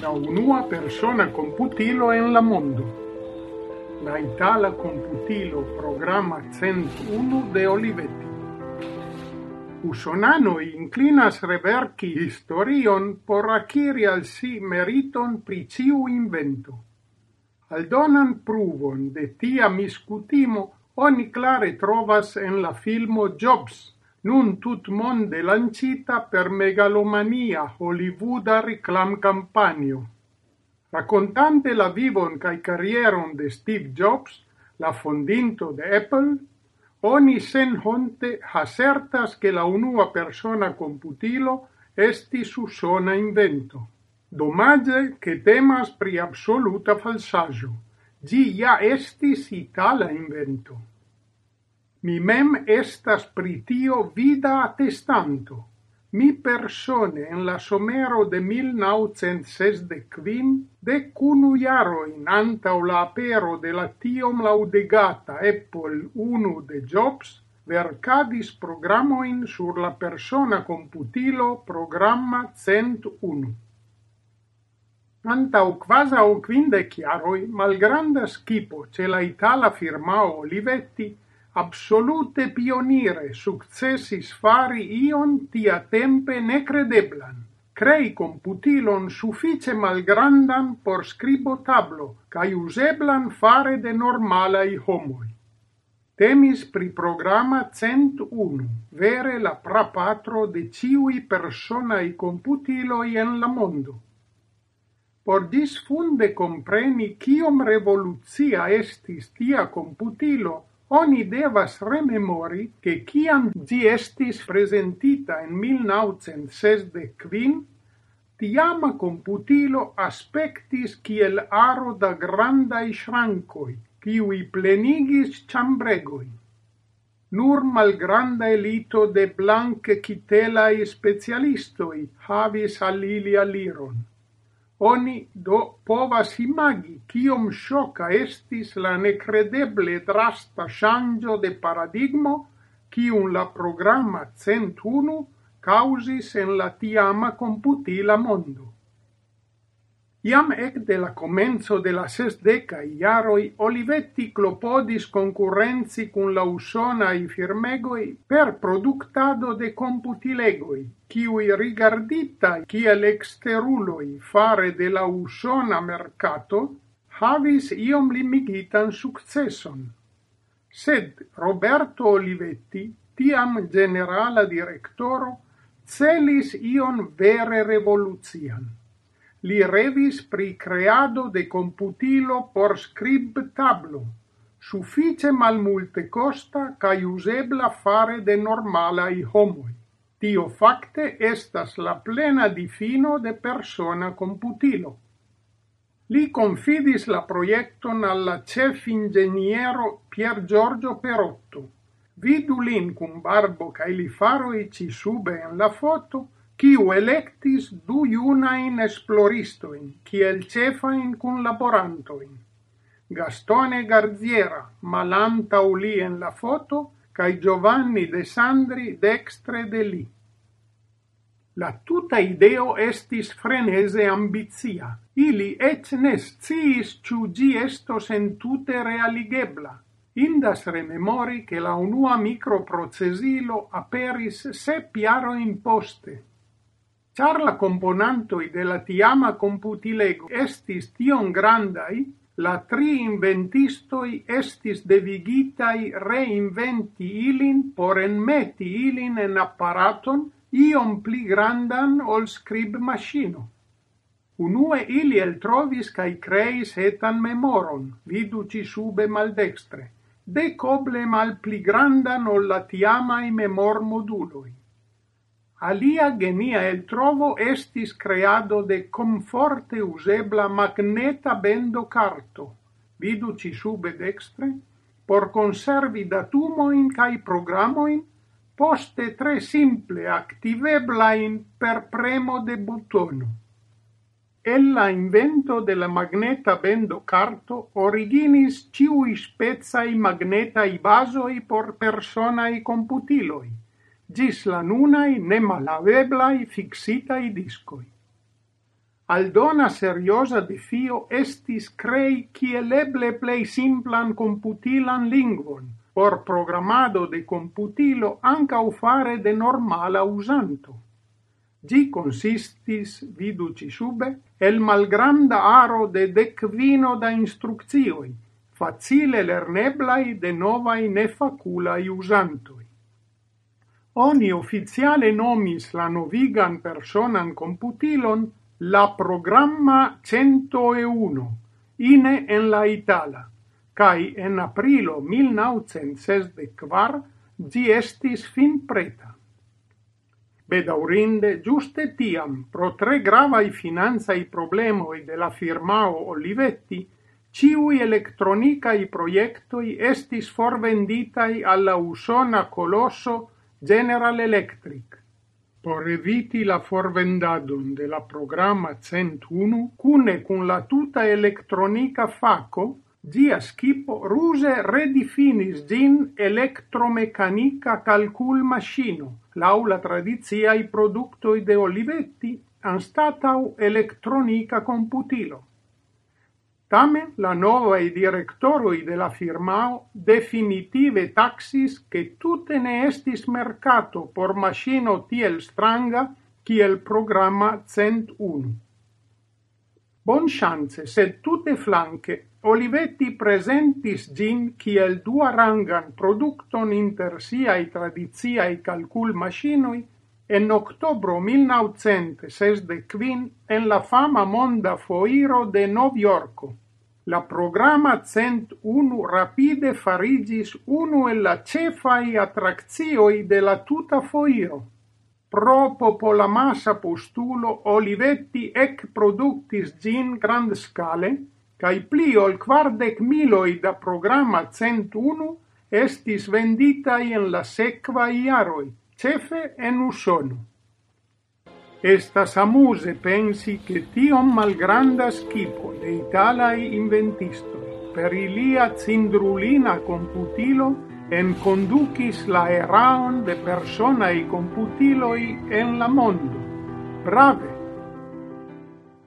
la unua persona computilo en la mondo. La itala computilo programa 101 de Olivetti. Usonano inclinas reverki historion por acquiri al si meriton pri ciu invento. Aldonan pruvon de tia miscutimo oni clare trovas en la filmo Jobs, nun tut monde lancita per megalomania Hollywooda reclamkampanjo. Racontante la vivon cae carrieron de Steve Jobs, la fondinto de Apple, oni sen honte hasertas che la unua persona computilo esti su sona invento. Domage che temas pri absoluta falsaggio. Gi ja estis itala invento. Mi mem estas pri tio vida attestanto. Mi persone en la somero de 1965 de cunu jaroin antau la apero de la tiom laudegata Apple 1 de Jobs vercadis programoin sur la persona computilo programma 101. Antau quasau quinde chiaroi, malgranda schipo ce la itala firmao Olivetti absolute pionire successis fari ion tia tempe necredeblan, crei computilon suffice malgrandan por scribo tablo, cae useblan fare de normalai homoi. Temis pri programa 101, vere la prapatro de ciui personai computiloi en la mondo. Por disfunde compreni ciom revoluzia estis tia computilo, oni devas rememori che ciam gi estis presentita in 1965, tiama computilo aspectis kiel aro da grandai shrankoi, kiui plenigis chambregoi. Nur malgranda elito de blanc kitelai specialistoi havis alilia liron. Oni do povas imagi kiom shoka estis la necredeble drasta shangio de paradigmo kiun la programa 101 causis en la tiama computila mondo. Iam ekde la comenzo de la sesdeca iaroi Olivetti clopodis concurrenzi cun la usona i firmegoi per productado de computilegoi, kiuj rigardita kiel exteruloi fare de la usona mercato, havis iom limigitan successon. Sed Roberto Olivetti, tiam generala directoro, celis ion vere revolucian. Li revis pri creado de computilo por scrib tablo, suffice malmulte costa ca usebla fare de normalaj homoi. Tio facte estas la plena difino de persona computilo. Li confidis la proiecton alla chef ingegnero Pier Giorgio Perotto. Vidu lin cum barbo ca li faroi ci sube en la foto, quiu electis du iunain esploristoin, ciel cefain cun laborantoin. Gastone Garziera, malanta uli en la foto, cae Giovanni de Sandri dextre de li. La tuta ideo estis frenese ambizia. Ili et nes ciis ciu gi estos entute realigebla. Indas rememori che la unua microprocesilo aperis sep jaroin poste char la komponantoj de la tiama computilego estis tion grandai, la tri inventistoi estis devigitai reinventi ilin por enmeti ilin en apparaton iom pli grandan ol scrib machino. Unue ili eltrovis cae creis etan memoron, viduci sube maldextre, decoble mal pli grandan ol la tiamai memor moduloi. Alia genia eltrovo estis creado de comforte usebla magneta bendokarto (vidu ci sube dextre, por conservi datumoin cae programoin, poste tre simple activeblain per premo de butono. El la invento de la magneta bendo carto originis ciui spezai magnetai basoi por personai computiloi gis la nunai nemalaveblai fixitai discoi. Aldona seriosa defio estis crei cieleble plei simplan computilan lingvon, por programado de computilo anca fare de normala usanto. Gi consistis, viduci sube, el malgranda aro de decvino da instruccioi, facile lerneblai de novai nefaculai usantoi. Oni ufficiale nomis la novigan personan computilon la programma 101, ine en la Itala, cae en aprilo 1964 gi estis fin preta. Bedaurinde, giuste tiam, pro tre gravai finanzai problemoi de la firmao Olivetti, ciui electronicai proiectoi estis forvenditai alla usona colosso General Electric por eviti la forvendadon de la programma 101 cune cun la tuta elettronica faco Gia skipo ruse redifinis gin elettromecanica calcul machino, laula i productoi de Olivetti, anstatau elettronica computilo. Tamen la novaj direktoroj de la firmao definitive taksis, ke tute ne estis merkato por maŝino tiel stranga kiel programa programma 101. Bon chance, sed tute flanke, Olivetti presentis gin kiel duarangan produkton inter siai tradiziai calcul machinoi En octobro 1965 en la fama Monda Foiro de Novjorko la programa Cent unu rapide farigis unu el la cefai attraccioi de la tuta foiro. Pro popola massa postulo Olivetti ec productis gin grand scale, cae pli ol quardec miloi da programa Cent unu estis venditai en la sequa iaroi cefe en Usono. Estas amuse pensi che tion malgranda schipo de italai inventistoi per ilia cindrulina computilo en conducis la eraon de personai computiloi en la mondo. Brave!